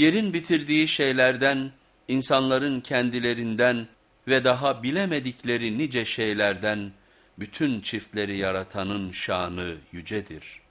Yerin bitirdiği şeylerden, insanların kendilerinden ve daha bilemedikleri nice şeylerden bütün çiftleri yaratanın şanı yücedir.''